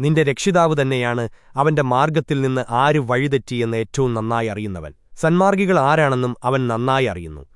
നിന്റെ രക്ഷിതാവ് തന്നെയാണ് അവന്റെ മാർഗത്തിൽ നിന്ന് ആര് വഴിതെറ്റിയെന്ന് ഏറ്റവും നന്നായി അറിയുന്നവൻ. സന്മാർഗികൾ ആരാണെന്നും അവൻ നന്നായി അറിയുന്നു.